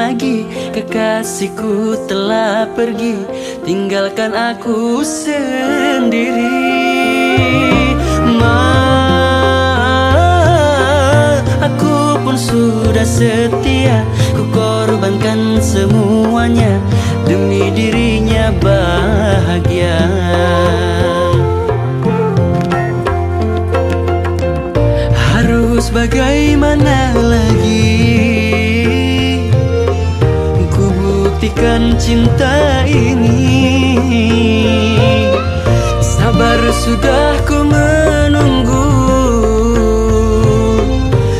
lagi. Kekasihku telah pergi. Tinggalkan aku sendiri. Ma, Aku pun sudah setia. Ku korbankan semuanya. Demi dirinya bahagia buktikan cinta ini. Sabar sudah ku menunggu.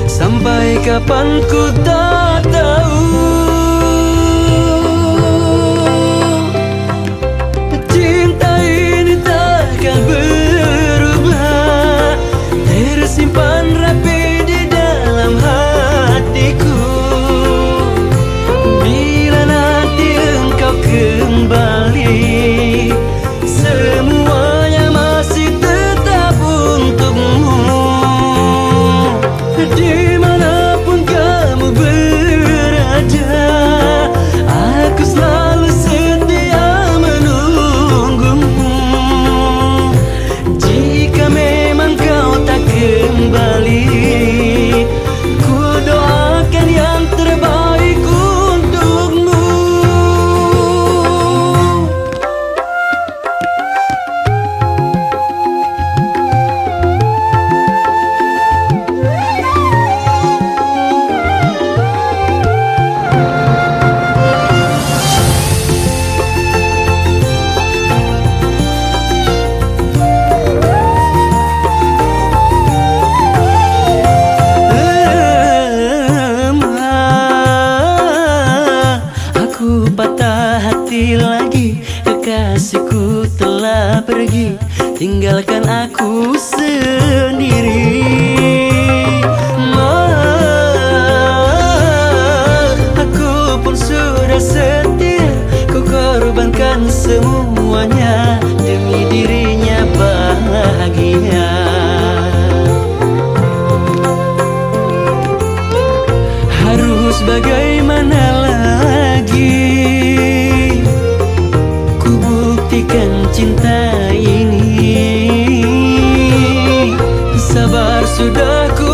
Sampai kapan ku tahu hati lagi. Kekasihku telah pergi. Tinggalkan aku sendiri Mekar sudah ku